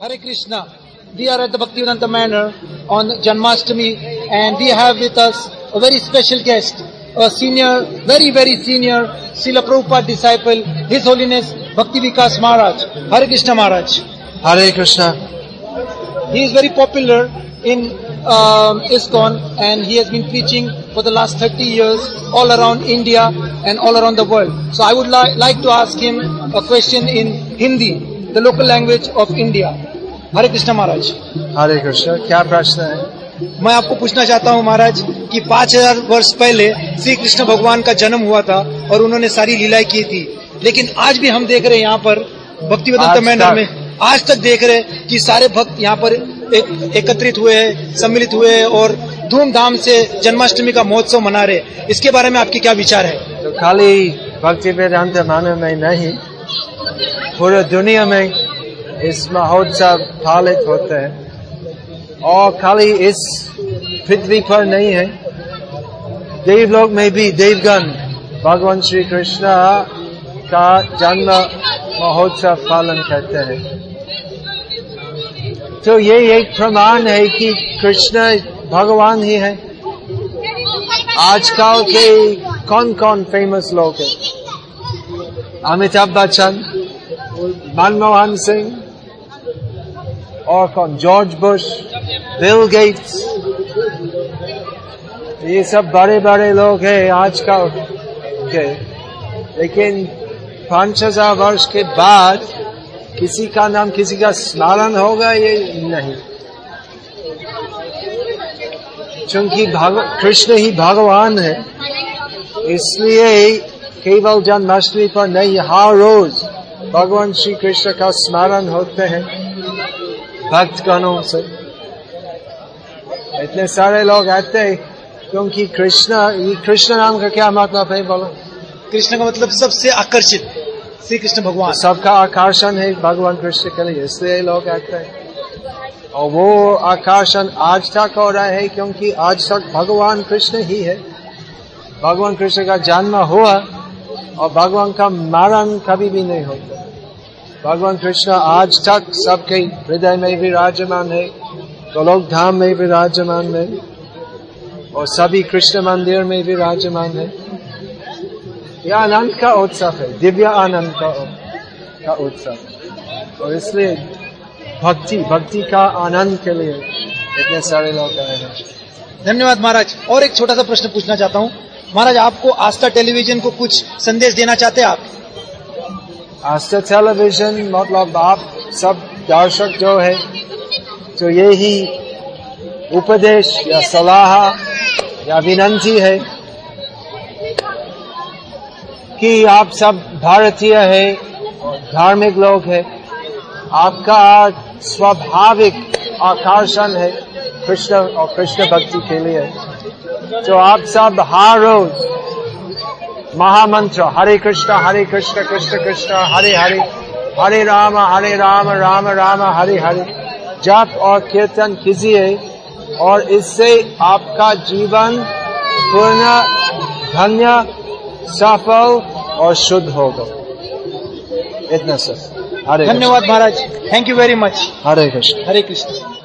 Hare Krishna. We are at the Bhaktivedanta Manor on Janmashtami and we have with us a very special guest, a senior, very, very senior Srila Prabhupada disciple, His Holiness Bhakti Vikas Maharaj. Hare Krishna Maharaj. Hare Krishna. He is very popular in um, ISKCON and he has been preaching for the last 30 years all around India and all around the world. So I would li- like to ask him a question in Hindi, the local language of India. Hare Krishna महाराज। हरे कृष्ण क्या प्रश्न है? मैं आपको पूछना चाहता हूँ महाराज कि 5000 वर्ष पहले श्री कृष्ण भगवान का जन्म हुआ था और उन्होंने सारी लीलाएँ की थी। लेकिन आज भी हम देख रहे हैं यहाँ पर भक्ति। में आज तक देख रहे हैं कि सारे भक्त यहाँ पर एक, एकत्रित हुए हैं सम्मिलित हुए हैं और धूमधाम से जन्माष्टमी का महोत्सव मना रहे इसके बारे में आपके क्या विचार है? तो खाली भक्ति वेदांत मानव में नहीं पूरे दुनिया में इस महोत्सव पालित होते हैं और खाली इस पृथ्वी पर नहीं है देवलोक में भी देवगण भगवान श्री कृष्ण का जन्म महोत्सव पालन करते हैं तो ये एक प्रमाण है कि कृष्ण भगवान ही है आजकल के कौन कौन फ़ेमस लोग हैं अमिताभ बच्चन मनमोहन सिंह और कौन जॉर्ज बुश बिल गेट्स ये सब बड़े बड़े लोग हैं आजकल। के लेकिन पाँच हज़ार वर्ष के बाद किसी का नाम, किसी का स्मरण होगा ये नहीं। क्योंकि कृष्ण ही भगवान है, इसलिए केवल जन्माष्टमी पर नहीं, हर रोज भगवान श्री कृष्ण का स्मरण होते हैं। भक्त गणों से इतने सारे लोग आते हैं क्योंकि कृष्ण ये कृष्ण नाम का क्या मतलब है बोलो। कृष्ण का मतलब सबसे आकर्षित श्री कृष्ण भगवान सबका आकर्षण है भगवान कृष्ण के लिए इसलिए लोग आते हैं। और वो आकर्षण आज तक हो रहा है क्योंकि आज तक भगवान कृष्ण ही है। भगवान कृष्ण का जन्म हुआ और भगवान का मरण कभी भी नहीं होता। भगवान कृष्ण आज तक सबके हृदय में विराजमान है गोलोक धाम में विराजमान है और सभी कृष्ण मंदिर में विराजमान है। यह आनंद का उत्सव है दिव्य आनंद का, का उत्सव। और इसलिए भक्ति भक्ति का आनंद के लिए इतने सारे लोग आए हैं। धन्यवाद महाराज। और एक छोटा सा प्रश्न पूछना चाहता हूँ। महाराज आपको आस्था टेलीविज़न को कुछ संदेश देना चाहते हैं आप? आस्था टेलीविज़न मतलब आप सब दर्शक जो है तो यही उपदेश या सलाह या विनंती है कि आप सब भारतीय है धार्मिक लोग है। आपका स्वाभाविक आकर्षण है कृष्ण और कृष्ण भक्ति के लिए। तो आप सब हर रोज महामंत्र हरे कृष्ण हरे कृष्ण कृष्ण कृष्ण हरे हरे। हरे राम हरे राम राम राम हरे हरे। जप और कीर्तन कीजिए और इससे आपका जीवन पूर्ण धन्य सफल और शुद्ध होगा। इतना सर। हरे धन्यवाद महाराज। Thank you very much Hare Krishna. Hare Krishna.